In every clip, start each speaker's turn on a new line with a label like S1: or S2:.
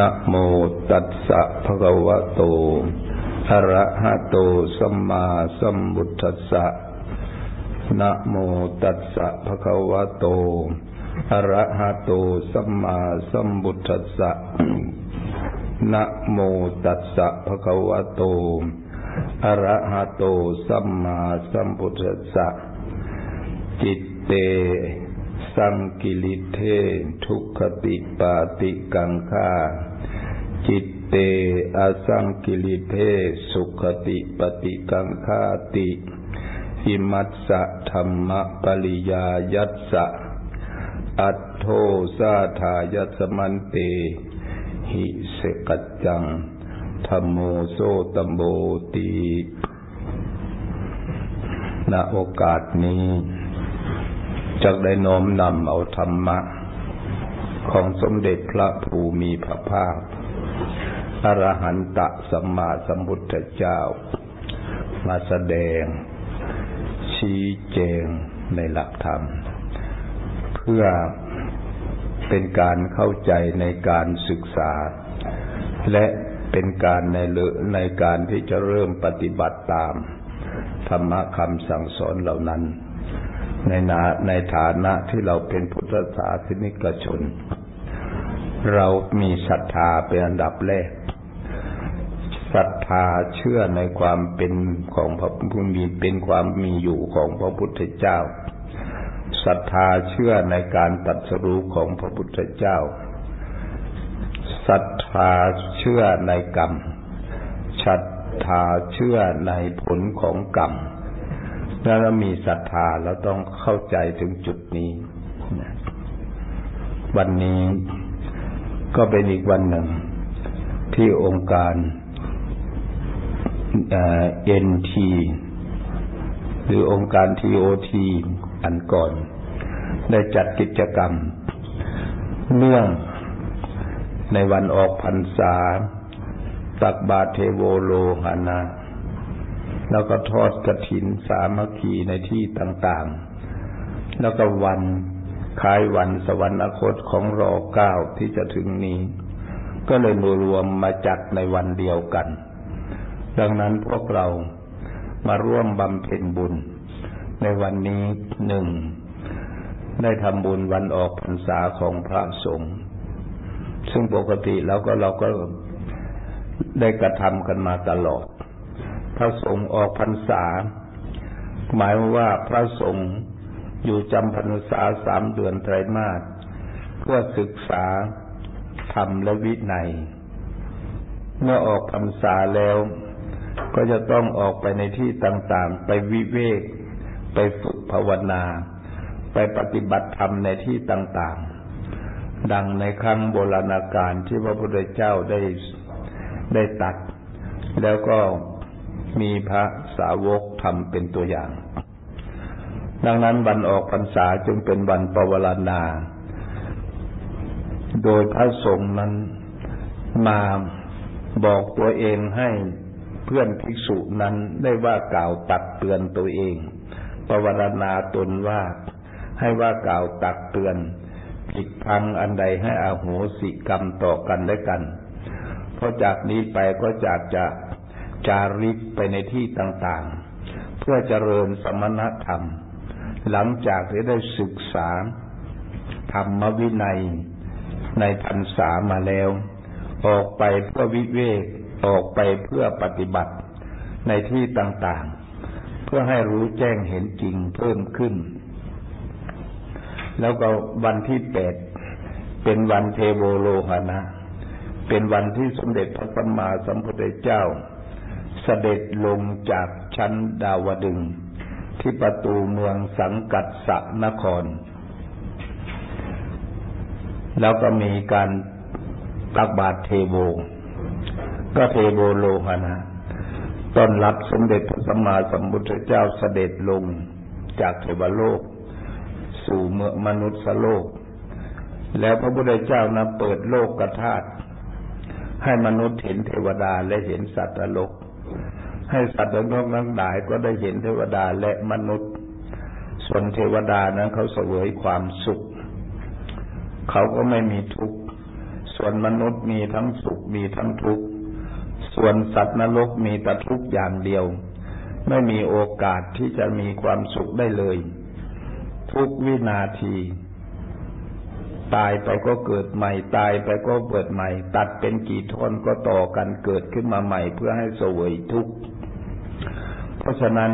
S1: นะโมตัสสะภะคะวะโต อะระหะโต สัมมาสัมพุทธัสสะนะโมตัสสะภะคะวะโต อะระหะโต สัมมาสัมพุทธัสสะนะโมตัสสะภะคะวะโต อะระหะโต สัมมาสัมพุทธัสสะ จิตเต สังกิริเท ทุกขติปาติกังขาจิตเตอสังกิริเท สุขติปฏิกังขาติหิมัสสะธรรมปริยายัสสะ อัตโทสาทายัสมันเต หิเสกัจจังธรรมโมโซตมโบตีณโอกาสนี้ จะได้น้อมนำเอาธรรมะ ของสมเด็จพระภูมิพระภาคอรหันตสัมมาสัมพุทธเจ้า มาแสดง ชี้แจงในหลักธรรม เพื่อเป็นการเข้าใจในการศึกษา และเป็นการในเลในการที่จะเริ่มปฏิบัติตาม ธรรมะคำสั่งสอนเหล่านั้น ในนาในฐานะที่เราเป็นพุทธศาสนิกชน เรามีศรัทธาเป็นอันดับแรกศรัทธาเชื่อในความเป็นของพระผู้มีเป็นความมีอยู่ของพระพุทธเจ้าศรัทธาเชื่อในการตัดสรู้ของพระพุทธเจ้าศรัทธาเชื่อในกรรมศรัทธาเชื่อในผลของกรรม ถ้าเรามีศรัทธาเราต้องเข้าใจถึงจุดนี้ วันนี้ก็เป็นอีกวันหนึ่ง ที่องค์การเอ็นทีหรือองค์การทีโอทีอันก่อน ได้จัดกิจกรรม เนื่องในวันออกพรรษาตักบาเทโวโลหานา แล้วก็ทอดกระถินสามัคคีในที่ต่างๆ แล้วก็วันคล้ายวันสวรรคตของรอเก้าที่จะถึงนี้ ก็เลยมารวมมาจัดในวันเดียวกัน ดังนั้นพวกเรามาร่วมบำเพ็ญบุญ ในวันนี้หนึ่ง ได้ทำบุญวันออกพรรษาของพระสงฆ์ซึ่งปกติแล้วก็เราก็ได้กระทำกันมาตลอด ระสงฆ์ออกพรรษา หมายว่าพระสงฆ์อยู่จำพรรษาสามเดือนไตรมาสเพื่อศึกษาธรรมและวินัย เมื่อออกพรรษาแล้ว ก็จะต้องออกไปในที่ต่างๆ ไปวิเวก ไปฝึกภาวนา ไปปฏิบัติธรรมในที่ต่างๆ ดังในครั้งโบราณกาลที่พระพุทธเจ้าได้ได้ตัด แล้วก็ มีพระสาวกทำเป็นตัวอย่าง ดังนั้นวันออกพรรษาจึงเป็นวันปวารณา โดยพระสงฆ์นั้นมาบอกตัวเองให้เพื่อนภิกษุนั้นได้ว่ากล่าวตักเตือนตัวเองปวารณาตนว่าให้ว่ากล่าวตักเตือนผิดพังอันใดให้อาโหสิกรรมต่อกันและกัน เพราะจากนี้ไปก็จากจะ จาริกไปในที่ต่างๆ เพื่อเจริญสมณธรรม หลังจากที่ได้ศึกษา ธรรมวินัย ในพรรษามาแล้ว ออกไปเพื่อวิเวกออกไปเพื่อปฏิบัติในที่ต่างๆ เพื่อให้รู้แจ้งเห็นจริงเพิ่มขึ้น แล้วก็วันที่แปดเป็นวันเทโวโลหนะ เป็นวันที่สมเด็จพระสัมมาสัมพุทธเจ้า เสด็จลงจากชั้นดาวดึง ที่ประตูเมืองสังกัดสะนคร แล้วก็มีการตักบาตรเทโบก็เทโบโลหะนะต้อนรับสมเด็จพระสัมมาสัมพุทธเจ้าเสด็จลงจากเทวโลก สู่เมืองมนุษย์โลก แล้วพระพุทธเจ้านะเปิดโลกกระทาตให้มนุษย์เห็นเทวดาและเห็นสัตว์โลก ให้สัตว์และนกทั้งหลายก็ได้เห็นเทวดาและมนุษย์ ส่วนเทวดานั้นเขาเสวยความสุข เขาก็ไม่มีทุกข์สส่วนมนุษย์มีทั้งสุขมีทั้งทุกข์ ส่วนสัตว์นรกมีแต่ทุกข์อย่างเดียว ไม่มีโอกาสที่จะมีความสุขได้เลย ทุกวินาทีตายไปก็เกิดใหม่ตายไปก็เกิดใหม่ ตัดเป็นกี่ท่อนก็ต่อกันเกิดขึ้นมาใหม่ เพื่อให้เสวยทุกข์ เพราะฉะนั้น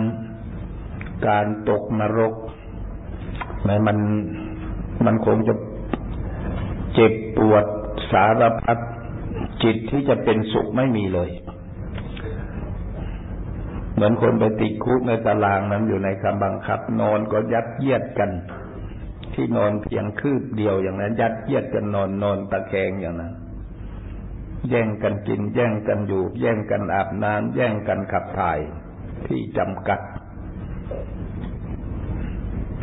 S1: การตกนรกในมันมันคงจะเจ็บปวดสารพัดจิตที่จะเป็นสุขไม่มีเลย เหมือนคนไปติดคุกในตารางนั้นอยู่ในคำบังคับ นอนก็ยัดเยียดกัน ที่นอนเพียงคืบเดียวอย่างนั้น ยัดเยียดกันนอนนอนตะแคงอย่างนั้น แย่งกันกิน แย่งกันอยู่ แย่งกันอาบน้ำแย่งกันขับถ่าย ที่จำกัด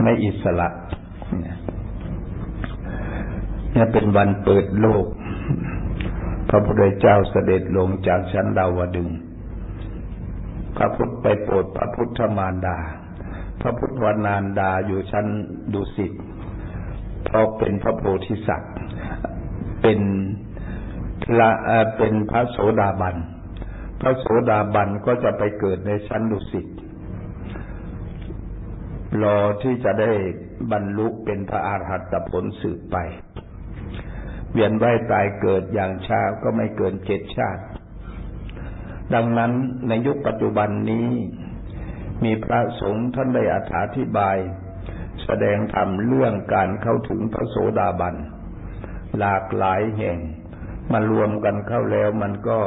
S1: ไม่อิสระเนี่ยเป็นวันเปิดโลก พระพุทธเจ้าเสด็จลงจากชั้นดาวดึง พระพุทธไปโปรดพระพุทธมารดา พระพุทธวานานดาอยู่ชั้นดุสิต เพราะเป็นพระโพธิสัตว์ เป็นพระเป็นพระโสดาบัน ระโสดาบันก็จะไปเกิดในชั้นดุสิตรอที่จะได้บรรลุเป็นพระอาหารหัตผลสืบไป เวียนว่ายตายเกิดอย่างช้าก็ไม่เกินเจ็ดชาติ ดังนั้นในยุคปัจจุบันนี้ มีพระสงฆ์ท่านได้อธิบาย แสดงธรรมเรื่องการเข้าถึงพระโสดาบัน หลากหลายแห่งมารวมกันเข้าแล้วมันก็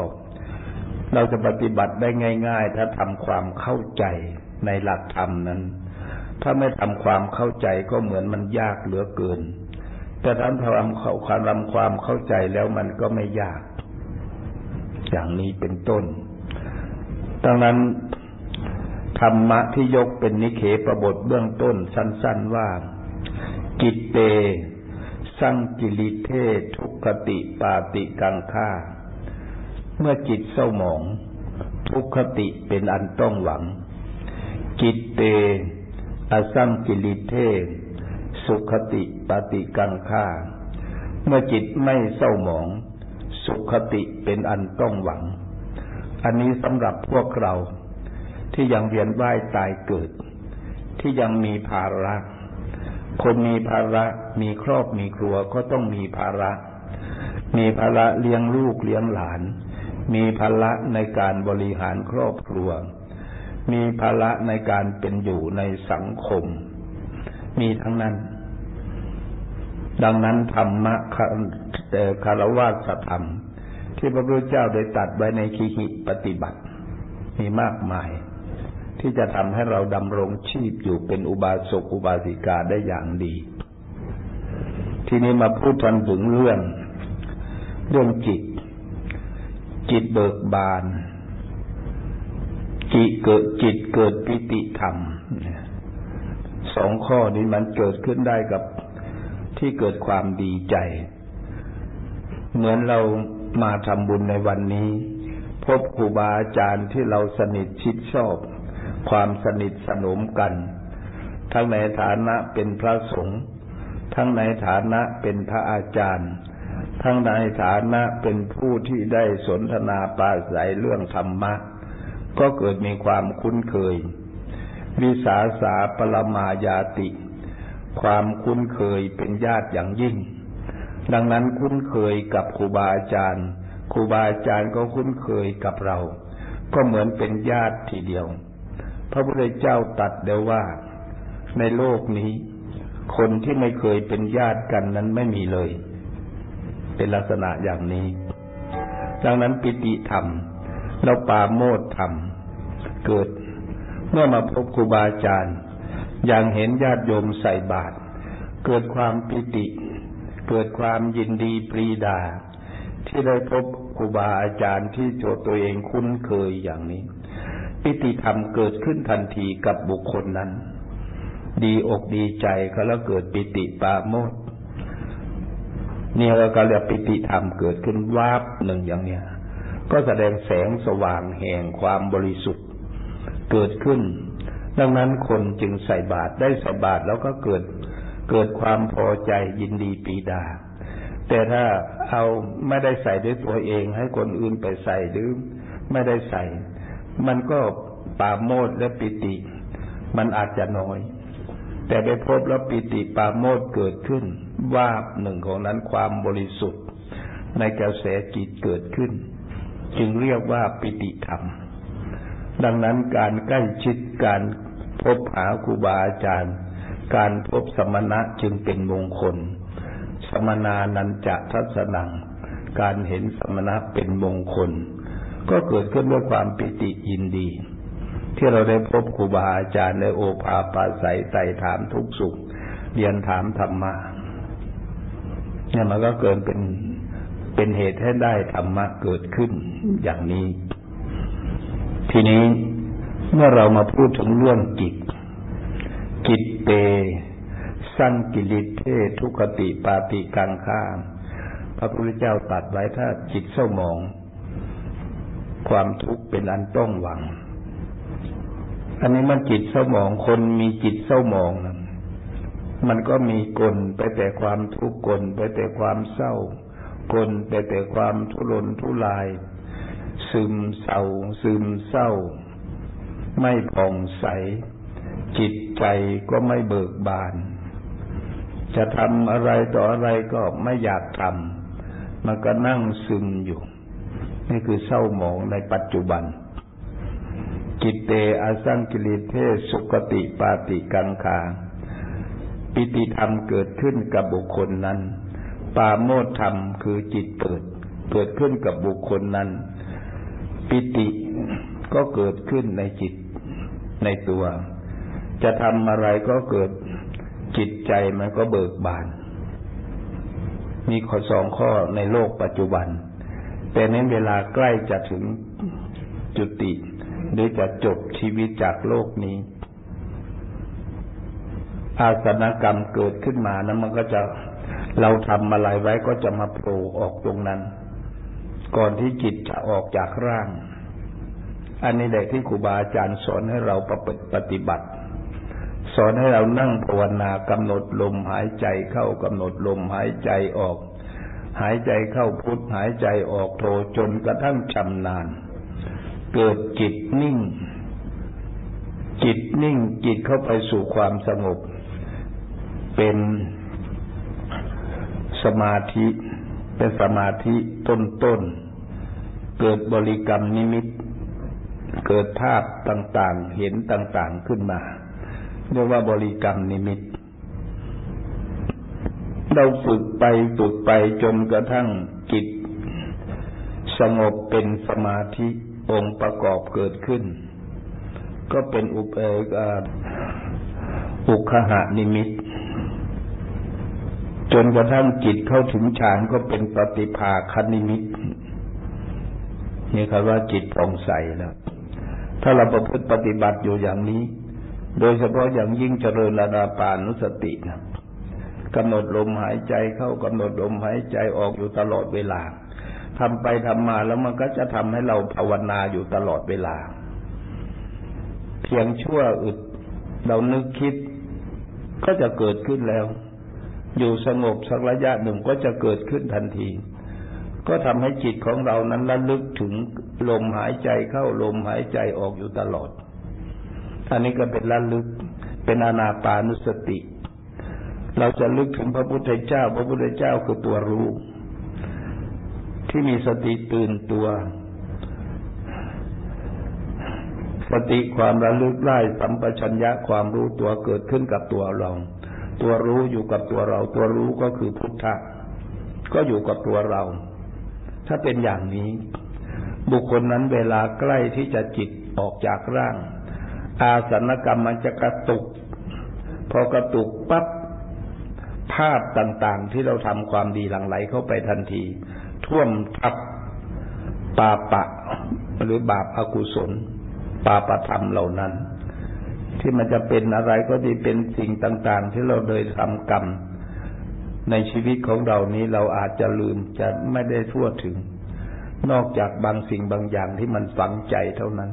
S1: เราจะปฏิบัติได้ง่าย ๆ ถ้าทำความเข้าใจในหลักธรรมนั้น ถ้าไม่ทำความเข้าใจก็เหมือนมันยากเหลือเกิน แต่ท่านทำความรำความเข้าใจแล้วมันก็ไม่ยาก อย่างนี้เป็นต้น ดังนั้นธรรมะที่ยกเป็นนิเคประบทเบื้องต้นสั้น ๆว่ากิตเต สังกิริเททุกขติปาติกังค่า เมื่อจิตเศร้าหมองทุกขติเป็นอันต้องหวังกิตเตอสังกิริเทสุขติปฏิกังค่าเมื่อจิตไม่เศร้าหมอง สุขติเป็นอันต้องหวัง อันนี้สำหรับพวกเรา ที่ยังเวียนว่ายตายเกิด ที่ยังมีภาระ คนมีภาระมีครอบมีครัวก็ต้องมีภาระ มีภาระเลี้ยงลูกเลี้ยงหลาน มีภาระในการบริหารครอบครัว มีภาระในการเป็นอยู่ในสังคม มีทั้งนั้น ดังนั้นธรรมะคารวะสธรรม ที่พระพุทธเจ้าได้ตัดไว้ในคีหิปฏิบัติ มีมากมาย ที่จะทำให้เราดำรงชีพอยู่เป็นอุบาสกอุบาสิกาได้อย่างดี ทีนี้มาพูดถึงเรื่องเรื่องจิต จิตเบิกบาน จิตเกิดจิตเกิดปิติธรรมสองข้อนี้มันเกิดขึ้นได้กับที่เกิดความดีใจ เหมือนเรามาทำบุญในวันนี้ พบครูบาอาจารย์ที่เราสนิทชิดชอบ ความสนิทสนมกัน ทั้งในฐานะเป็นพระสงฆ์ทั้งในฐานะเป็นพระอาจารย์ ทั้งในฐานะเป็นผู้ที่ได้สนทนาปราศัยเรื่องธรรมะ ก็เกิดมีความคุ้นเคย วิสาสาปรมายาติ ความคุ้นเคยเป็นญาติอย่างยิ่ง ดังนั้นคุ้นเคยกับครูบาอาจารย์ครูบาอาจารย์ก็คุ้นเคยกับเรา ก็เหมือนเป็นญาติทีเดียว พระพุทธเจ้าตัดเดียวว่า ในโลกนี้ คนที่ไม่เคยเป็นญาติกันนั้นไม่มีเลย เป็นลักษณะอย่างนี้ ดังนั้นปิติธรรมเราปาโมดธรรม เกิดเมื่อมาพบครูบาอาจารย์ อย่างเห็นญาติโยมใส่บาตรเกิดความปิติ เกิดความยินดีปรีดา ที่ได้พบครูบาอาจารย์ที่โจตัวเองคุ้นเคยอย่างนี้ ปิติธรรมเกิดขึ้นทันทีกับบุคคลนั้น ดีอกดีใจเขาแล้วเกิดปิติปาโมด เนี่ยเราก็เรียกปิติธรรมเกิดขึ้นวาบหนึ่งอย่างเนี้ยก็แสดงแสงสว่างแห่งความบริสุทธิ์ เกิดขึ้น ดังนั้นคนจึงใส่บาตรได้ใส่บาตรแล้วก็เกิดเกิดความพอใจยินดีปีดา แต่ถ้าเอาไม่ได้ใส่ด้วยตัวเอง ให้คนอื่นไปใส่หรือไม่ได้ใส่ มันก็ปาโมดและปิติ มันอาจจะน้อย แต่ไปพบแล้วปิติปาโมดเกิดขึ้นว่าหนึ่งของนั้นความบริสุทธิ์ ในกระแสจิตเกิดขึ้น จึงเรียกว่าปิติธรรม ดังนั้นการใกล้ชิดการพบหาครูบาอาจารย์ การพบสมณะจึงเป็นมงคล สมนานันจะทัศนัง การเห็นสมณะเป็นมงคล ก็เกิดขึ้นด้วยความปิติยินดี ที่เราได้พบครูบาอาจารย์ในโอภาปาศัยไต่ถามทุกสุข เรียนถามธรรมะเนี่ยมันก็เกินเป็นเป็นเหตุให้ได้ธรรมะเกิดขึ้นอย่างนี้ ทีนี้เมื่อเรามาพูดถึงเรื่องจิต จิตเตสั้นกิริเททุกติปาติกังข้าพระพุทธเจ้าตัดไว้ถ้าจิตเศร้าหมอง ความทุกข์เป็นอันต้องหวัง อันนี้มันจิตเศร้าหมองคนมีจิตเศร้าหมอง มันก็มีกลไปแต่ความทุกข์กลไปแต่ความเศร้ากลไปแต่ความทุรนทุราย ซึมเศร้า ซึมเศร้า ไม่ผ่องใส จิตใจก็ไม่เบิกบาน จะทำอะไรต่ออะไรก็ไม่อยากทำมันก็นั่งซึมอยู่ นี่คือเศร้าหมองในปัจจุบัน จิตเตอาสังกิริเทสุกติปาติกังคาปิติธรรมเกิดขึ้นกับบุคคลนั้น ปาโมทธรรมคือจิตเปิด เกิดขึ้นกับบุคคลนั้น ปิติก็เกิดขึ้นในจิตในตัว จะทำอะไรก็เกิดจิตใจมันก็เบิกบาน มีข้อสองข้อในโลกปัจจุบัน แต่ในเวลาใกล้จะถึงจุติ หรือจะจบชีวิตจากโลกนี้ อาสนกรรมเกิดขึ้นมานะมันก็จะเราทำอะไรไว้ก็จะมาโผล่ออกตรงนั้น ก่อนที่จิตจะออกจากร่าง อันนี้แหละที่ครูบาอาจารย์สอนให้เราประปิดปฏิบัติ สอนให้เรานั่งภาวนากำหนดลมหายใจเข้ากำหนดลมหายใจออก หายใจเข้าพุทหายใจออกโทจนกระทั่งชำนาญ เกิดจิตนิ่ง จิตนิ่งจิตเข้าไปสู่ความสงบ เป็นสมาธิ เป็นสมาธิต้นต้น เกิดบริกรรมนิมิต เกิดภาพต่างๆ เห็นต่างๆขึ้นมา เรียกว่าบริกรรมนิมิต เราฝึกไปฝึกไปจนกระทั่งจิต สงบเป็นสมาธิ องค์ประกอบเกิดขึ้น ก็เป็นอุปเออุคหานิมิต จนกระทั่งจิตเข้าถึงฌานก็เป็นปฏิภาคนิมิต นี่คำว่าจิตผ่องใสแล้ว ถ้าเราประพฤติปฏิบัติอยู่อย่างนี้ โดยเฉพาะอย่างยิ่งเจริญระดาปานุสตินะกำหนดลมหายใจเข้ากำหนดลมหายใจออกอยู่ตลอดเวลา ทำไปทำมาแล้วมันก็จะทำให้เราภาวนาอยู่ตลอดเวลา เพียงชั่วอึด เรานึกคิด ก็จะเกิดขึ้นแล้ว อยู่สงบสักระยะหนึ่งก็จะเกิดขึ้นทันที ก็ทำให้จิตของเรานั้นระลึกถึงลมหายใจเข้าลมหายใจออกอยู่ตลอด อันนี้ก็เป็นระลึก เป็นอนาปานุสติ เราจะลึกถึงพระพุทธเจ้า พระพุทธเจ้าคือตัวรู้ ที่มีสติตื่นตัว สติความระลึกไล่สัมปชัญญะความรู้ตัวเกิดขึ้นกับตัวเรา ตัวรู้อยู่กับตัวเรา ตัวรู้ก็คือพุทธะก็อยู่กับตัวเรา ถ้าเป็นอย่างนี้ บุคคลนั้นเวลาใกล้ที่จะจิตออกจากร่าง อาสนกรรมมันจะกระตุก พอกระตุกปั๊บภาพต่างๆ ที่เราทำความดีหลั่งไหลเข้าไปทันที ท่วมทับปาปะ หรือบาปอกุศล ปาปธรรมเหล่านั้น ที่มันจะเป็นอะไรก็ดีเป็นสิ่งต่าง ๆ ที่เราโดยทำกรรม ในชีวิตของเรานี้เราอาจจะลืมจะไม่ได้ทั่วถึง นอกจากบางสิ่งบางอย่างที่มันฝังใจเท่านั้น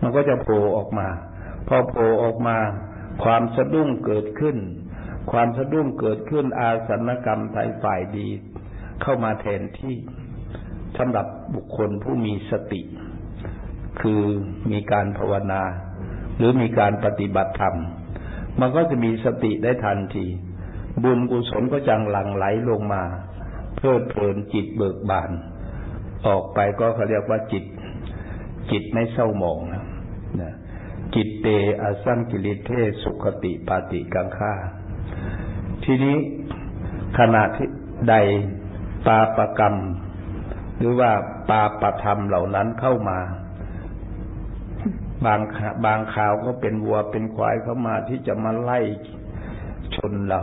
S1: มันก็จะโผล่ออกมา พอโผล่ออกมา ความสะดุ้งเกิดขึ้นความสะดุ้งเกิดขึ้นอาสนกรรมไทยฝ่ายดี เข้ามาแทนที่สำหรับบุคคลผู้มีสติ คือมีการภาวนา หรือมีการปฏิบัติธรรม มันก็จะมีสติได้ทันที บุญกุศลก็จังหลั่งไหลลงมา เพลิดเพลินจิตเบิกบาน ออกไปก็เขาเรียกว่าจิต จิตไม่เศร้าหมองนะจิตเตอสังกิริเทสุขติปาติกังฆาทีนี้ขณะที่ใด ปาปกรรม หรือว่าปาปธรรมเหล่านั้นเข้ามา บางบางข่าวก็เป็นวัวเป็นควายเข้ามาที่จะมาไล่ชนเรา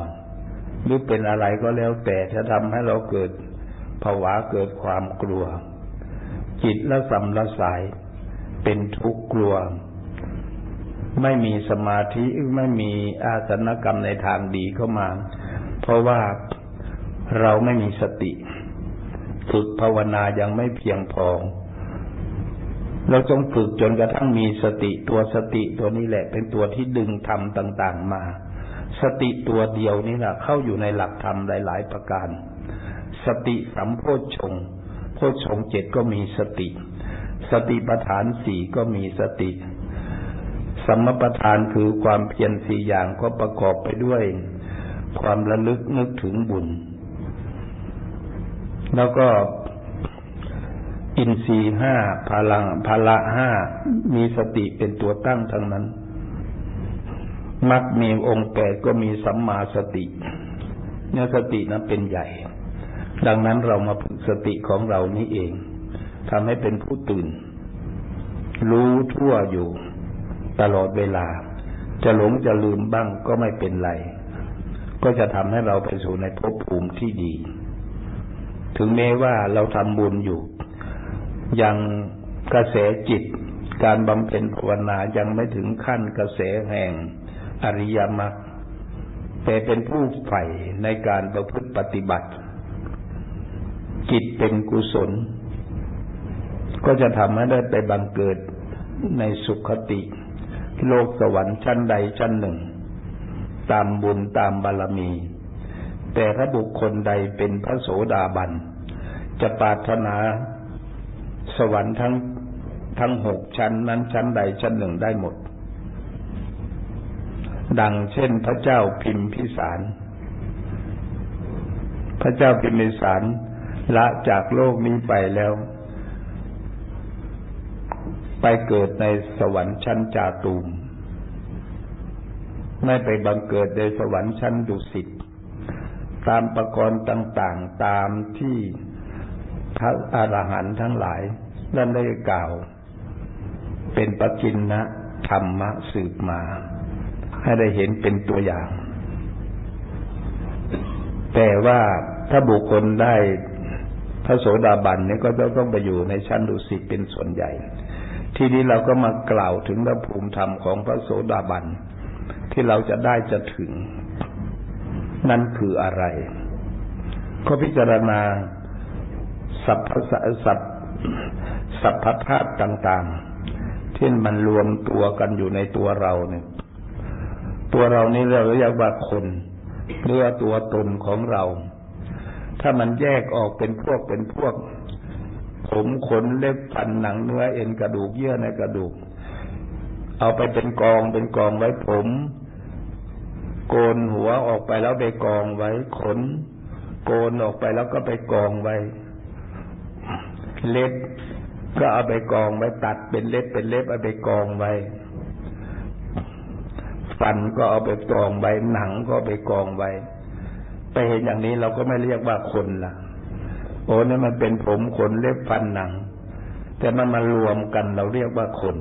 S1: หรือเป็นอะไรก็แล้วแต่จะทำให้เราเกิดภาวะเกิดความกลัว จิตละสัมละสาย เป็นทุกข์กลัว ไม่มีสมาธิไม่มีอาสนกรรมในทางดีเข้ามา เพราะว่าเราไม่มีสติ ฝึกภาวนายังไม่เพียงพอ เราจงฝึกจนกระทั่งมีสติตัวสติตัวนี้แหละ เป็นตัวที่ดึงธรรมต่าง ๆ มา สติตัวเดียวนี่แหละเข้าอยู่ในหลักธรรมหลาย ๆ ประการ สติสัมโพชฌงโพชฌงเจ็ดก็มีสติ สติปัฏฐานสี่ก็มีสติสัมมประธานคือความเพียรสี่อย่างก็ประกอบไปด้วย ความระลึกนึกถึงบุญ แล้วก็อินทรีห้าพลังพละห้ามีสติเป็นตัวตั้งทั้งนั้นมักมีองค์แปดก็มีสัมมาสติเนี่ยสตินั้นเป็นใหญ่ ดังนั้นเรามาฝึกสติของเรานี้เองทำให้เป็นผู้ตื่น รู้ทั่วอยู่ ตลอดเวลา จะหลงจะลืมบ้างก็ไม่เป็นไร ก็จะทำให้เราไปสู่ในภพภูมิที่ดี ถึงแม้ว่าเราทำบุญอยู่ ยังกระแสจิต การบำเพ็ญภาวนายังไม่ถึงขั้นกระแสแห่งอริยมรรคแต่เป็นผู้ใฝ่ในการประพฤติปฏิบัติ จิตเป็นกุศล ก็จะทำให้ได้ไปบังเกิดในสุขติ โลกสวรรค์ชั้นใดชั้นหนึ่งตามบุญตามบารมี แต่ถ้าบุคคลใดเป็นพระโสดาบัน จะปรารถนาสวรรค์ทั้งทั้งหกชั้นนั้นชั้นใดชั้นหนึ่งได้หมด ดังเช่นพระเจ้าพิมพิสาร พระเจ้าพิมพิสารละจากโลกนี้ไปแล้ว ไปเกิดในสวรรค์ชั้นจาตูม ไม่ไปบังเกิดในสวรรค์ชั้นดุสิต ตามประกรณ์ต่างๆ ตามที่พระอรหันต์ทั้งหลายนั่นได้กล่าว เป็นปจินนะธรรมะสืบมา ให้ได้เห็นเป็นตัวอย่าง แต่ว่าถ้าบุคคลได้พระโสดาบันเนี่ยก็ต้องไปอยู่ในชั้นดุสิตเป็นส่วนใหญ่ ทีนี้เราก็มากล่าวถึงพระภูมิธรรมของพระโสดาบันที่เราจะได้จะถึง นั่นคืออะไร ก็พิจารณาสัพพสัพสัพพธาตุต่างๆ ที่มันรวมตัวกันอยู่ในตัวเราเนี่ย ตัวเรานี่เราเรียกว่าคนเรือตัวตนของเรา ถ้ามันแยกออกเป็นพวกเป็นพวก ผมขนเล็บฟันหนังเนื้อเอ็นกระดูกเยื่อในกระดูก เอาไปเป็นกองเป็นกองไว้ผม โกนหัวออกไปแล้วไปกองไว้ ขน โกนออกไปแล้วก็ไปกองไว้ เล็บก็เอาไปกองไว้ตัดเป็นเล็บเป็นเล็บเอาไปกองไว้ฟันก็เอาไปกองไว้หนังก็ไปกองไว้ไปเห็นอย่างนี้เราก็ไม่เรียกว่าคนละโอ้นี่มันเป็นผมขนเล็บฟันหนัง แต่มันมารวมกันเราเรียกว่าคน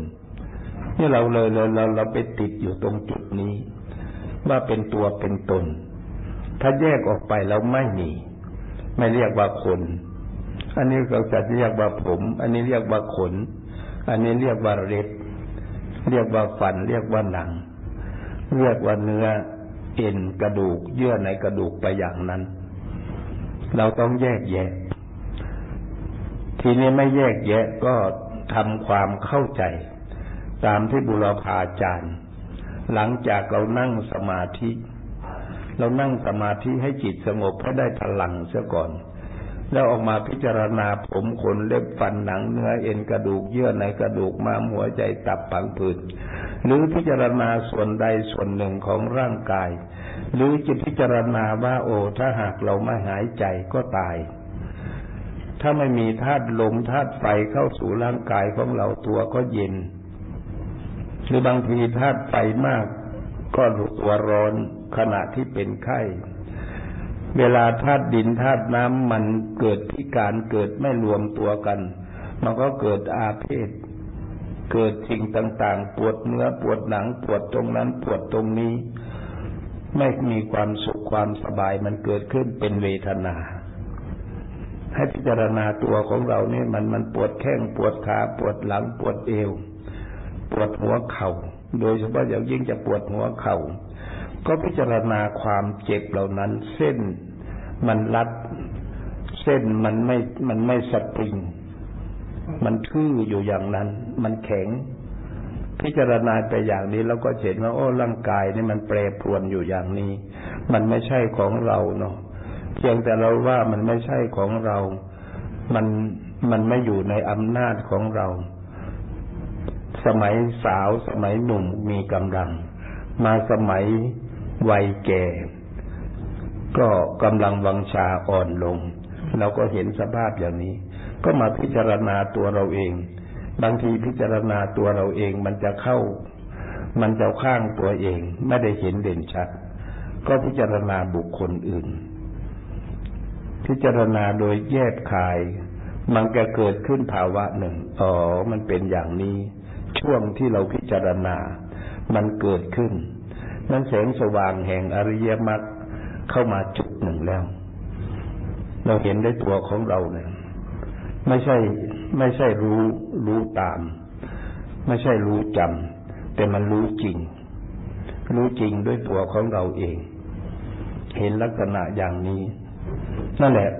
S1: นี่เราเลยเราเราเราไปติดอยู่ตรงจุดนี้ ว่าเป็นตัวเป็นตน ถ้าแยกออกไปแล้วไม่มี ไม่เรียกว่าคน อันนี้เราจะเรียกว่าผม อันนี้เรียกว่าขน อันนี้เรียกว่าเล็บ เรียกว่าฟัน เรียกว่าหนัง เรียกว่าเนื้อเอ็นกระดูก เยื่อในกระดูกไปอย่างนั้น เราต้องแยกแยะ ทีนี้ไม่แยกแยะก็ทำความเข้าใจ ตามที่บุรพาจารย์ หลังจากเรานั่งสมาธิ เรานั่งสมาธิให้จิตสงบให้ได้พลังเสียก่อน แล้วออกมาพิจารณาผมขนเล็บฟันหนังเนื้อเอ็นกระดูกเยื่อในกระดูกม้ามหัวใจตับผังผืดหรือพิจารณาส่วนใดส่วนหนึ่งของร่างกาย หรือจะพิจารณาว่าโอ้ถ้าหากเราไม่หายใจก็ตายถ้าไม่มีธาตุลมธาตุไฟเข้าสู่ร่างกายของเราตัวก็เย็น หรือบางทีธาตุไฟมาก ก็ตัวร้อนขณะที่เป็นไข้ เวลาธาตุดินธาตุน้ำมันเกิดพิการเกิดไม่รวมตัวกัน มันก็เกิดอาเพศ เกิดสิ่งต่างๆ ปวดเนื้อปวดหนัง ปวดตรงนั้นปวดตรงนี้ ไม่มีความสุขความสบายมันเกิดขึ้นเป็นเวทนาให้พิจารณาตัวของเราเนี่ยมันมันปวดแข้งปวดขาปวดหลังปวดเอว ปวดหัวเขา่า โดยเฉพาะอย่างยิ่งจะปวดหัวเขา่า ก็พิจารณาความเจ็บเหล่านั้น เส้นมันรัด เส้นมันไม่ มันไม่สปริง มันทื่ออยู่อย่างนั้น มันแข็ง พิจารณาไปอย่างนี้แล้วก็เห็นว่าโอ้ร่างกายนี่มันแปรปรวนอยู่อย่างนี้ มันไม่ใช่ของเราเนาะเพียงแต่เราว่ามันไม่ใช่ของเรา มันมันไม่อยู่ในอำนาจของเรา สมัยสาวสมัยหนุ่มมีกำลัง มาสมัยวัยแก่ ก็กำลังวังชาอ่อนลง เราก็เห็นสภาพอย่างนี้ ก็มาพิจารณาตัวเราเอง บางทีพิจารณาตัวเราเองมันจะเข้า มันจะข้างตัวเอง ไม่ได้เห็นเด่นชัด ก็พิจารณาบุคคลอื่น พิจารณาโดยแยกคาย มันจะเกิดขึ้นภาวะหนึ่ง อ๋อ มันเป็นอย่างนี้ ช่วงที่เราพิจารณา มันเกิดขึ้น นั้นแสงสว่างแห่งอริยมรรคเข้ามาจุดหนึ่งแล้ว เราเห็นได้ตัวของเราเนี่ย ไม่ใช่ไม่ใช่รู้รู้ตาม ไม่ใช่รู้จำแต่มันรู้จริง รู้จริงด้วยตัวของเราเอง เห็นลักษณะอย่างนี้ นั่นแหละ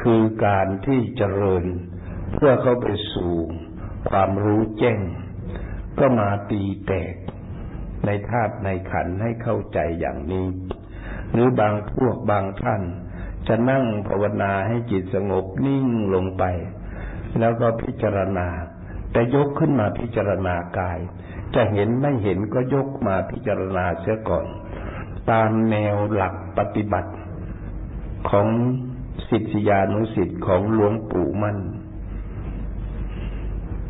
S1: คือการที่เจริญเพื่อเข้าไปสู่ความรู้แจ้ง ก็มาตีแตกในธาตุในขันให้เข้าใจอย่างนี้ หรือบางพวกบางท่าน จะนั่งภาวนาให้จิตสงบนิ่งลงไป แล้วก็พิจารณา แต่ยกขึ้นมาพิจารณากาย จะเห็นไม่เห็นก็ยกมาพิจารณาเสียก่อน ตามแนวหลักปฏิบัติของสิทธิยานุสิทธิ์ของหลวงปู่มั่น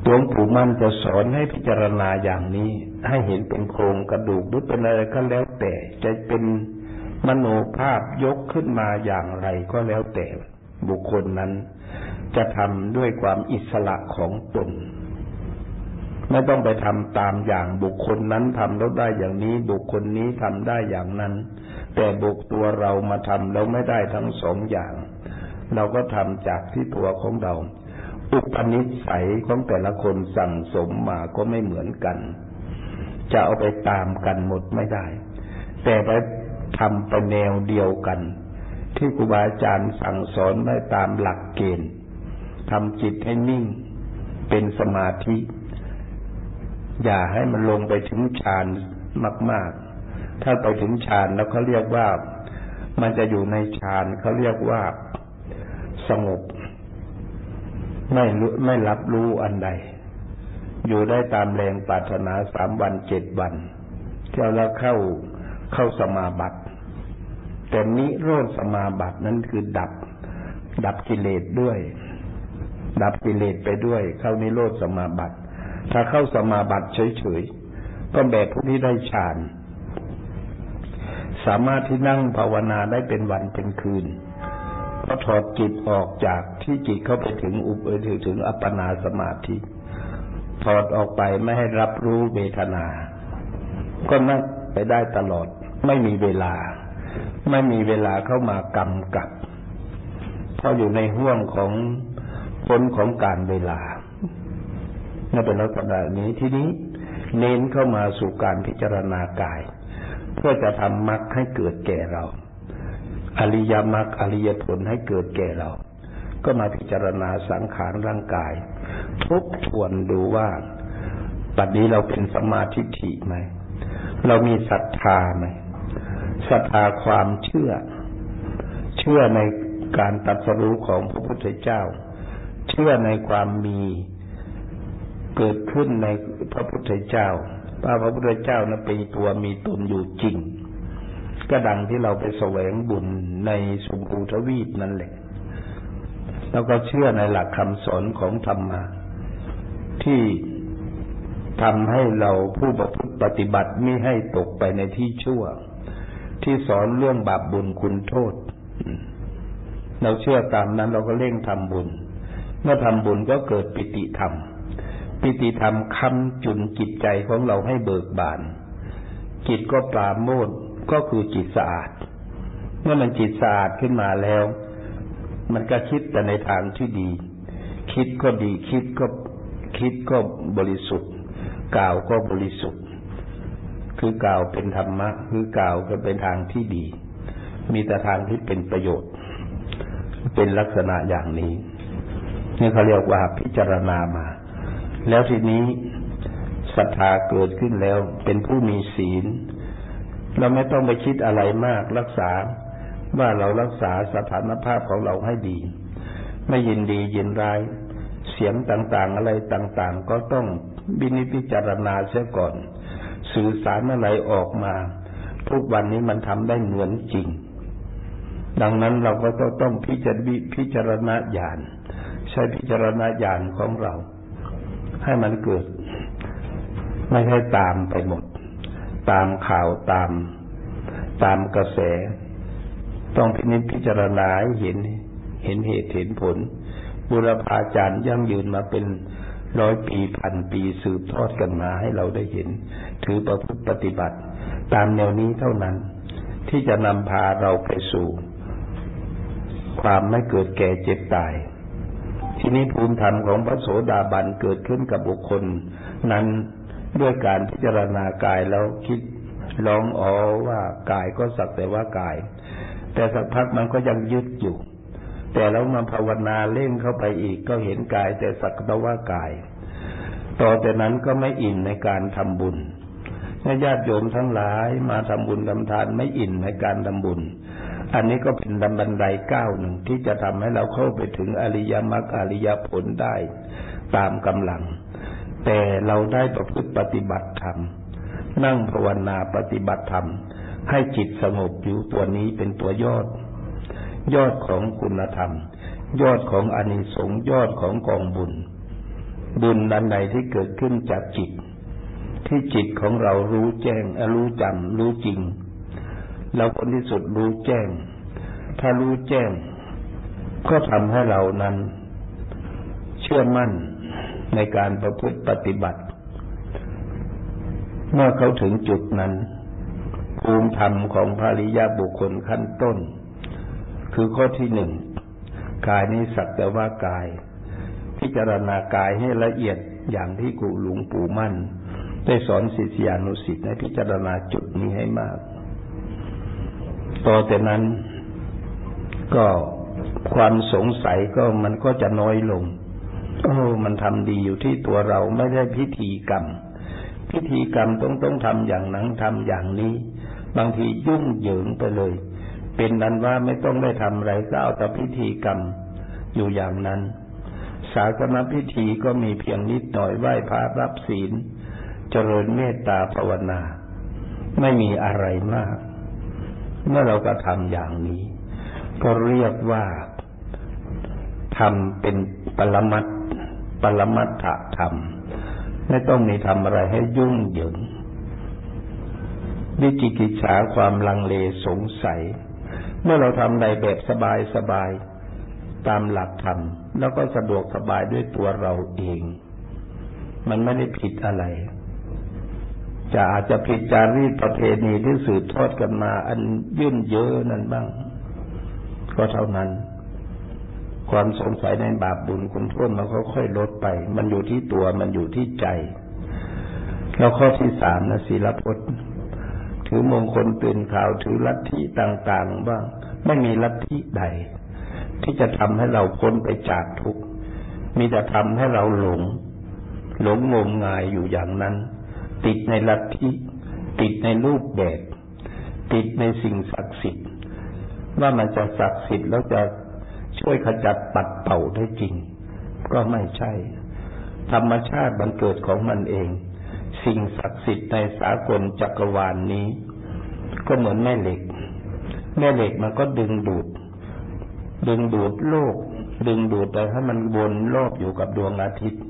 S1: หลวงปู่มั่นจะสอนให้พิจารณาอย่างนี้ ให้เห็นเป็นโครงกระดูกหรือเป็นอะไรก็แล้วแต่จะเป็นมโนภาพยกขึ้นมาอย่างไรก็แล้วแต่บุคคลนั้น จะทำด้วยความอิสระของตนไม่ต้องไปทำตามอย่างบุคคลนั้นทำแล้วได้อย่างนี้ บุคคลนี้ทำได้อย่างนั้น แต่บุคตัวเรามาทำแล้วไม่ได้ทั้งสองอย่าง เราก็ทำจากที่ตัวของเรา อุปนิสัยของแต่ละคนสั่งสมมาก็ไม่เหมือนกัน จะเอาไปตามกันหมดไม่ได้ แต่ไปทำไปแนวเดียวกัน ที่ครูบาอาจารย์สั่งสอนได้ตามหลักเกณฑ์ทำจิตให้นิ่ง เป็นสมาธิ อย่าให้มันลงไปถึงฌานมาก ๆ ถ้าไปถึงฌานแล้วเขาเรียกว่า มันจะอยู่ในฌานเขาเรียกว่าสงบ ไม่ไม่รับรู้อันใด อยู่ได้ตามแรงปรารถนาสามวันเจ็ดวันเที่ยวแล้วเข้าเข้าสมาบัติ แต่นิโรธสมาบัตินั้นคือดับ ดับกิเลสด้วย ดับกิเลสไปด้วย เข้านิโรธสมาบัติ ถ้าเข้าสมาบัติเฉยๆก็แบบผู้ที่ได้ฌานสามารถที่นั่งภาวนาได้เป็นวันเป็นคืน ถอดจิตออกจากที่จิตเข้าไปถึงอุปเอถึงถึงอัปปนาสมาธิ ถอดออกไปไม่ให้รับรู้เวทนา ก็นั่งไปได้ตลอด ไม่มีเวลา ไม่มีเวลาเข้ามากำกับ เพราะอยู่ในห่วงของพ้นของการเวลานั่นเป็นลักษณะนี้ที่นี้ เน้นเข้ามาสู่การพิจารณากาย เพื่อจะทำมรรคให้เกิดแก่เรา อริยมรรคอริยผลให้เกิดแก่เรา ก็มาพิจารณาสังขารร่างกายทบทวนดูว่าปัจนี้เราเป็นสมาธิฐิไหม เรามีศรัทธาไหมศรัทธาความเชื่อ เชื่อในการตัดสรู้ของพระพุทธเจ้า เชื่อในความมีเกิดขึ้นในพระพุทธเจ้าว่าพระพุทธเจ้านั้นเป็นตัวมีตนอยู่จริง ก็ดังที่เราไปแสวงบุญในสมภูทวีปนั่นแหละ แล้วก็เชื่อในหลักคำสอนของธรรมะที่ทำให้เราผู้ประพฤติปฏิบัติไม่ให้ตกไปในที่ชั่ว ที่สอนเรื่องบาปบุญคุณโทษ เราเชื่อตามนั้นเราก็เร่งทำบุญ เมื่อทำบุญก็เกิดปิติธรรม ปิติธรรมคำจุนจิตใจของเราให้เบิกบานจิตก็ปราโมท ก็คือจิตสะอาด เมื่อมันจิตสะอาดขึ้นมาแล้ว มันก็คิดแต่ในทางที่ดี คิดก็ดีคิดก็คิดก็บริสุทธิ์ กล่าวก็บริสุทธิ์ คือกล่าวเป็นธรรมะ คือกล่าวก็เป็นทางที่ดี มีแต่ทางที่เป็นประโยชน์ เป็นลักษณะอย่างนี้นี่เขาเรียกว่าพิจารณามา แล้วทีนี้ศรัทธาเกิดขึ้นแล้วเป็นผู้มีศีล เราไม่ต้องไปคิดอะไรมากรักษาว่าเรารักษาสถานภาพของเราให้ดี ไม่ยินดียินร้าย เสียงต่างๆอะไรต่างๆ ก็ต้องบินิพิจารณาเสียก่อน สื่อสารอะไรออกมา ทุกวันนี้มันทำได้เหมือนจริง ดังนั้นเราก็ต้องพิจารพิจารณาญาณใช้พิจารณาญาณของเรา ให้มันเกิด ไม่ให้ตามไปหมด ตามข่าวตาม ตามกระแส ต้องพินิจพิจารณาเห็น เห็นเหตุเห็นผล บุรพาจารย์ยั่งยืนมาเป็นร้อยปีพันปีสืบทอดกันมาให้เราได้เห็น ถือประพฤติปฏิบัติ ตามแนวนี้เท่านั้น ที่จะนำพาเราไปสู่ ความไม่เกิดแก่เจ็บตาย ที่นี้ภูมิธรรมของพระโสดาบันเกิดขึ้นกับบุคคล นั้น ด้วยการพิจารณากายแล้วคิดร้องอ๋อว่ากายก็สักแต่ว่ากาย แต่สักพักมันก็ยังยึดอยู่ แต่แล้วมาภาวนาเล่นเข้าไปอีกก็เห็นกาย แต่สักแต่ว่ากาย ต่อแต่นั้นก็ไม่อินในการทำบุญญาติโยมทั้งหลายมาทำบุญทำทานไม่อินในการทำบุญ อันนี้ก็เป็นบันไดก้าวหนึ่งที่จะทำให้เราเข้าไปถึงอริยมรรคอริยผลได้ ตามกำลัง แต่เราได้ประพฤติปฏิบัติธรรม นั่งภาวนาปฏิบัติธรรม ให้จิตสงบอยู่ตัวนี้เป็นตัวยอด ยอดของคุณธรรม ยอดของอานิสงส์ยอดของกองบุญ บุญนั้นใดที่เกิดขึ้นจากจิต ที่จิตของเรารู้แจ้งรู้จำรู้จริงเราคนที่สุดรู้แจ้ง ถ้ารู้แจ้ง ก็ทำให้เรานั้น เชื่อมั่น ในการประพฤติปฏิบัติ เมื่อเขาถึงจุดนั้น ภูมิธรรมของภริยาบุคคลขั้นต้น คือข้อที่หนึ่งกายนี้สักแต่ว่ากาย พิจารณากายให้ละเอียดอย่างที่กูหลวงปู่มั่น ได้สอนศิษยานุสิ์ให้พิจารณาจุดนี้ให้มาก ต่อแต่นั้นก็ความสงสัยก็มันก็จะน้อยลง โอ้มันทำดีอยู่ที่ตัวเราไม่ได้พิธีกรรม พิธีกรรมต้องต้องทำอย่างนั้นทำอย่างนี้ บางทียุ่งเหยิงไปเลย เป็นนั้นว่าไม่ต้องได้ทำอะไรก็เอาแต่พิธีกรรมอยู่อย่างนั้น ศาสนาพิธีก็มีเพียงนิดหน่อยไหว้พระรับศีล เจริญเมตตาภาวนา ไม่มีอะไรมาก เมื่อเราก็ทำอย่างนี้ ก็เรียกว่าทำเป็นปรมัต ปรมัตถธรรม ไม่ต้องมีทำอะไรให้ยุ่งเหยิงวิจิกิจฉาความลังเลสงสัย เมื่อเราทำในแบบสบายสบายตามหลักธรรม แล้วก็สะดวกสบายด้วยตัวเราเอง มันไม่ได้ผิดอะไร จะอาจจะผิดจารีตประเพณีที่สืบทอดกันมา อันยื่นเยอะนั่นบ้าง ก็เท่านั้น ความสงสัยในบาปบุญคุณโทษมันค่อยลดไป มันอยู่ที่ตัวมันอยู่ที่ใจ แล้วข้อที่สามนะศีลพจน์ ถือมงคลตื่นข่าวถือลัทธิต่างๆบ้าง ไม่มีลัทธิใด ที่จะทำให้เราพ้นไปจากทุกข์มีแต่ทำให้เราหลง หลงงมงายอยู่อย่างนั้น ติดในลัทธิติดในรูปแบบ ติดในสิ่งศักดิ์สิทธิ์ว่ามันจะศักดิ์สิทธิ์แล้วจะ ช่วยขจัดปัดเป่าได้จริง ก็ไม่ใช่ ธรรมชาติบันเกิดของมันเอง สิ่งศักดิ์สิทธิ์ในสากลจักรวาลนนี้ ก็เหมือนแม่เหล็ก แม่เหล็กมันก็ดึงดูด ดึงดูดโลก ดึงดูดไปให้มันวนรอบอยู่กับดวงอาทิตย์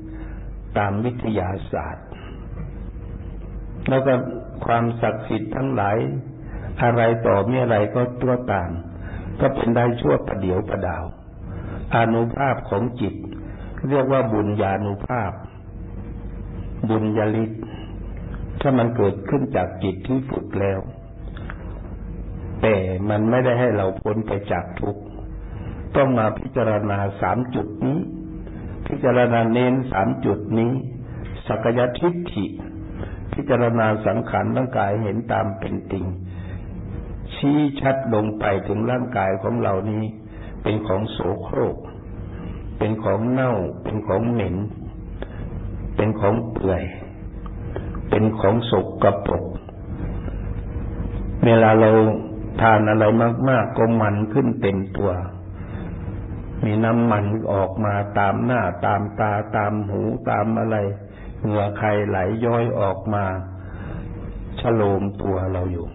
S1: ตามวิทยาศาสตร์ แล้วก็ความศักดิ์สิทธิ์ทั้งหลาย อะไรต่อเมื่อไรก็ตัวตาม ก็เป็นได้ชั่วประเดียวประดาว อนุภาพของจิต เรียกว่าบุญญาณุภาพ บุญญาลิศถ้ามันเกิดขึ้นจากจิตที่ฝึกแล้ว แต่มันไม่ได้ให้เราพ้นไปจากทุกข์ต้องมาพิจารณาสามจุดนี้ พิจารณาเน้นสามจุดนี้ สักยทิฏฐิพิจารณาสังขารร่างกายเห็นตามเป็นจริง ชี้ชัดลงไปถึงร่างกายของเรานี้ เป็นของโสโครก เป็นของเน่า เป็นของเหม็น เป็นของเปื่อย เป็นของสกกระปรกเวลาเราทานอะไรมาก ๆ ก็มันขึ้นเต็มตัว มีน้ำมันออกมาตามหน้าตามตาตามหูตามอะไร เหงื่อใครไหลย้อยออกมา ชโลมตัวเราอยู่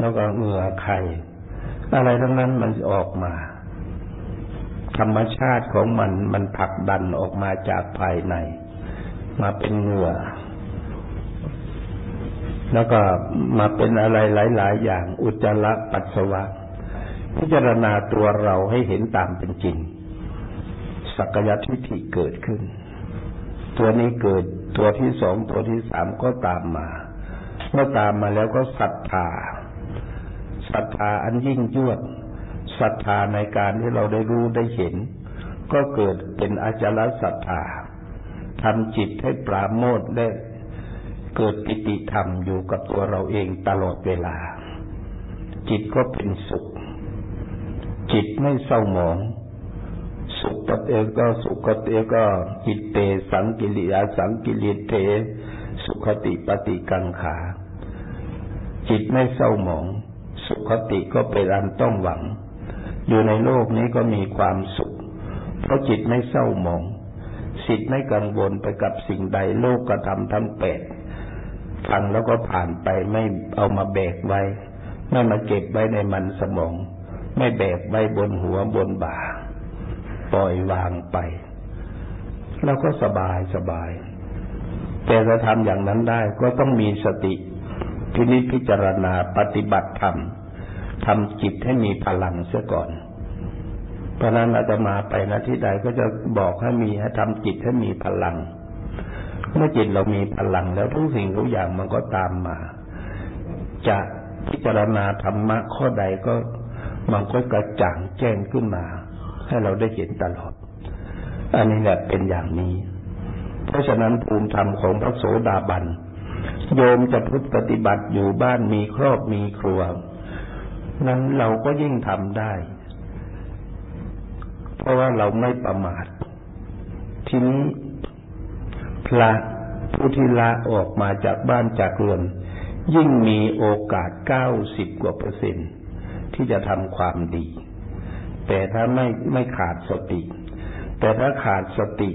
S1: แล้วก็เหงื่อใครอะไรทั้งนั้นมันออกมา ธรรมชาติของมันมันผลักดันออกมาจากภายใน มาเป็นเหงื่อ แล้วก็มาเป็นอะไรหลาย ๆ อย่าง อุจจาระปัสสาวะ พิจารณาตัวเราให้เห็นตามเป็นจริงสักยทิฏฐิเกิดขึ้น ตัวนี้เกิดตัวที่สองตัวที่สามก็ตามมา เมื่อตามมาแล้วก็ศรัทธา ศรัทธาอันยิ่งยวดศรัทธาในการที่เราได้รู้ได้เห็น ก็เกิดเป็นอาจารศรัทธาทำจิตให้ปราโมทและเกิดปิติธรรมอยู่กับตัวเราเองตลอดเวลา จิตก็เป็นสุข จิตไม่เศร้าหมอง สุขเอก็สุขเตก็จิตเตสังกิริยาสังกิริเทสุขติปฏิกังขา จิตไม่เศร้าหมอง สุขติก็เป็นอันต้องหวัง อยู่ในโลกนี้ก็มีความสุข เพราะจิตไม่เศร้าหมองสิทธิ์ไม่กังวลไปกับสิ่งใดโลกกระทำทั้งแปดฟังแล้วก็ผ่านไปไม่เอามาแบกไว้ ไม่มาเก็บไว้ในมันสมอง ไม่แบกไว้บนหัวบนบ่า ปล่อยวางไป แล้วก็สบายสบาย แต่จะทำอย่างนั้นได้ก็ต้องมีสติ พินิจพิจารณาปฏิบัติธรรมทำจิตให้มีพลังเสียก่อน เพราะนั้นอาจะมาไปนะที่ใดก็จะบอกให้มีให้ทำจิตให้มีพลัง เมื่อจิตเรามีพลังแล้วทุกสิ่งทุกอย่างมันก็ตามมา จะพิจารณาธรรมะข้อใดก็มันก็กระจ่างแจ้งขึ้นมา ให้เราได้เห็นตลอด อันนี้แหละเป็นอย่างนี้ เพราะฉะนั้นภูมิธรรมของพระโสดาบัน โยมจะพุทธปฏิบัติอยู่บ้านมีครอบมีครัว นั้นเราก็ยิ่งทำได้ เพราะว่าเราไม่ประมาท ทีนี้พระผู้ที่ลาออกมาจากบ้านจากเรือน ยิ่งมีโอกาสเก้าสิบกว่าเปอร์เซ็นต์ที่จะทำความดี แต่ถ้าไม่ไม่ขาดสติ แต่ถ้าขาดสติ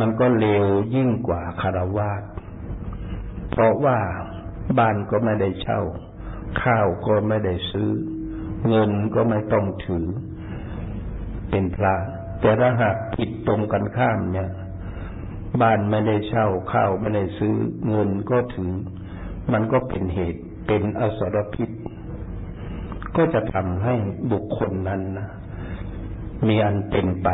S1: มันก็เลวยิ่งกว่าคารวาส เพราะว่าบ้านก็ไม่ได้เช่า ข้าวก็ไม่ได้ซื้อ เงินก็ไม่ต้องถือ เป็นพระ แต่ถ้าหากผิดตรงกันข้ามเนี่ย บ้านไม่ได้เช่า ข้าวไม่ได้ซื้อ เงินก็ถือ มันก็เป็นเหตุเป็นอสรพิษ ก็จะทำให้บุคคลนั้นนะมีอันเป็นไป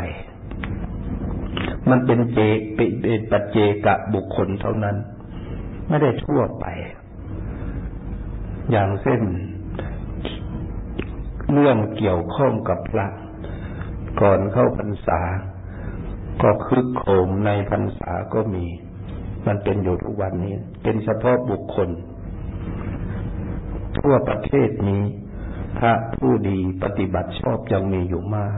S1: มันเป็นเจเป็นปัจเจกะบุคคลเท่านั้น ไม่ได้ทั่วไป อย่างเช่นเรื่องเกี่ยวข้องกับพระก่อนเข้าพรรษา ก็คึกโคมในพรรษาก็มี มันเป็นอยู่ทุกวันนี้ เป็นเฉพาะบุคคล ทั่วประเทศนี้ พระผู้ดีปฏิบัติชอบยังมีอยู่มาก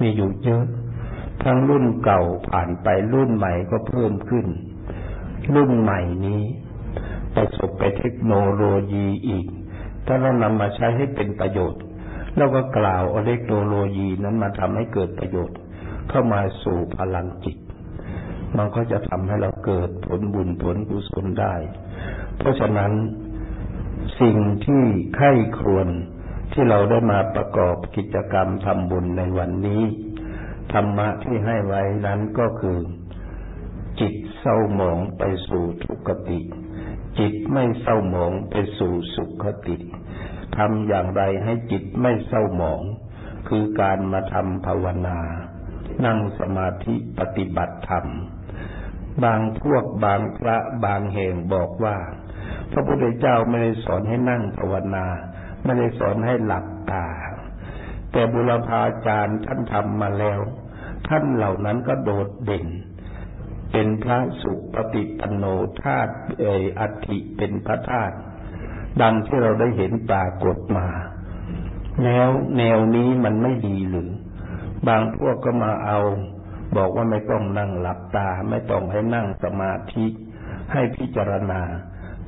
S1: มีอยู่เยอะ ทั้งรุ่นเก่าผ่านไปรุ่นใหม่ก็เพิ่มขึ้น รุ่นใหม่นี้ประสบไปเทคโนโลยีอีก ถ้าเรานำมาใช้ให้เป็นประโยชน์แล้วก็กล่าวเอาเทคโนโลยีนั้นมาทำให้เกิดประโยชน์ เข้ามาสู่พลังจิต มันก็จะทำให้เราเกิดผลบุญผลกุศลได้ เพราะฉะนั้น สิ่งที่ไข้ครวนที่เราได้มาประกอบกิจกรรมทำบุญในวันนี้ ธรรมะที่ให้ไว้นั้นก็คือ จิตเศร้าหมองไปสู่ทุกขติ จิตไม่เศร้าหมองไปสู่สุขติทำอย่างไรให้จิตไม่เศร้าหมอง คือการมาทำภาวนา นั่งสมาธิปฏิบัติธรรม บางพวกบางพระบางแห่งบอกว่า พระพุทธเจ้าไม่ได้สอนให้นั่งภาวนา ไม่ได้สอนให้หลับตา แต่บุรพาจารย์ท่านทำมาแล้ว ท่านเหล่านั้นก็โดดเด่น เป็นพระสุปฏิปันโนธาตุเออัฐิเป็นพระธาตุดังที่เราได้เห็นปรากฏมา แล้วแนวนี้มันไม่ดีหรือ บางพวกก็มาเอา บอกว่าไม่ต้องนั่งหลับตา ไม่ต้องให้นั่งสมาธิ ให้พิจารณา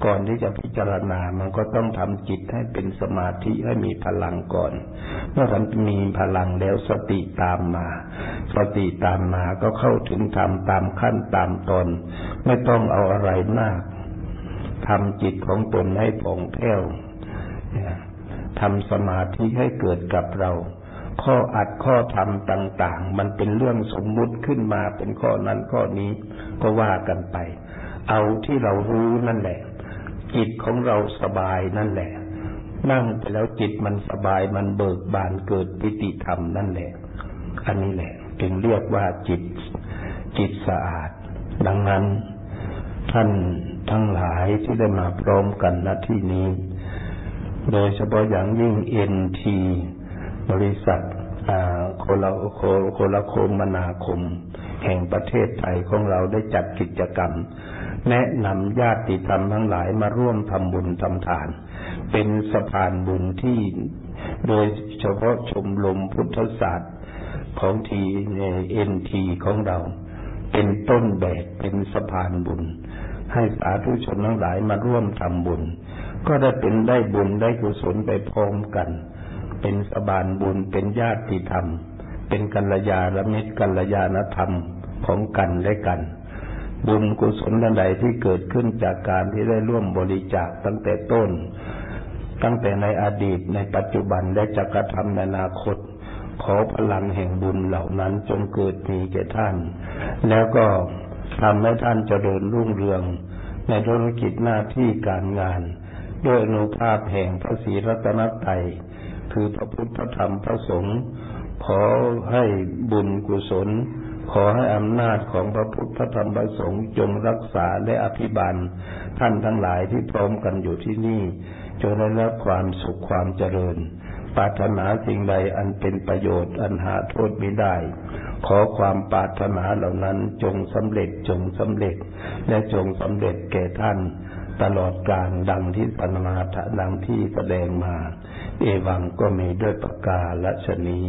S1: ก่อนที่จะพิจารณา มันก็ต้องทำจิตให้เป็นสมาธิให้มีพลังก่อน เมื่อมันมีพลังแล้วสติตามมา สติตามมาก็เข้าถึงธรรมตามขั้นตามตอน ไม่ต้องเอาอะไรมากทำจิตของตนให้ผ่องแผ้วทำสมาธิให้เกิดกับเรา ข้ออัดข้อธรรมต่าง ๆ มันเป็นเรื่องสมมุติขึ้นมาเป็นข้อนั้นข้อนี้ก็ว่ากันไป เอาที่เรารู้นั่นแหละ จิตของเราสบายนั่นแหละ นั่งไปแล้วจิตมันสบายมันเบิกบานเกิดปิติธรรมนั่นแหละ อันนี้แหละ จึงเรียกว่าจิต จิตสะอาด ดังนั้น ท่านทั้งหลายที่ได้มาพร้อมกันณที่นี้ โดยเฉพาะอย่างยิ่งเอ็นทีบริษัทโคลาโคโคลาโคมนาคม แห่งประเทศไทยของเราได้จัดกิจกรรม แนะนำญาติธรรมทั้งหลายมาร่วมทำบุญทำทาน เป็นสะพานบุญที่โดยเฉพาะชมรมพุทธศาสตร์ของทีเอ็นทีของเรา เป็นต้นแบบเป็นสะพานบุญ ให้สาธุชนทั้งหลายมาร่วมทำบุญ ก็ได้เป็นได้บุญได้กุศลไปพร้อมกัน เป็นสบานบุญเป็นญาติธรรม เป็นกัลยาณมิตรกัลยาณธรรมของกันและกัน บุญกุศลใดที่เกิดขึ้นจากการที่ได้ร่วมบริจาคตั้งแต่ต้น ตั้งแต่ในอดีตในปัจจุบันและจะกระทำในอนาคต ขอพลังแห่งบุญเหล่านั้นจงเกิดมีแก่ท่าน แล้วก็ทำให้ท่านเจริญรุ่งเรือง ในธุรกิจหน้าที่การงาน ด้วยอนุภาพแห่งพระศรีรัตนตรัยคือพระพุทธธรรมพระสงฆ์ขอให้บุญกุศล ขอให้อำนาจของพระพุทธธรรมพระสงฆ์จงรักษาและอภิบาลท่านทั้งหลายที่พร้อมกันอยู่ที่นี่ จงได้รับความสุขความเจริญปรารถนาสิ่งใดอันเป็นประโยชน์อันหาโทษไม่ได้ ขอความปรารถนาเหล่านั้นจงสำเร็จจงสำเร็จ และจงสำเร็จแก่ท่าน ตลอดกาลดังที่ปนมาทดังที่แสดงมา เอวังก็มีด้วยประกาศชนี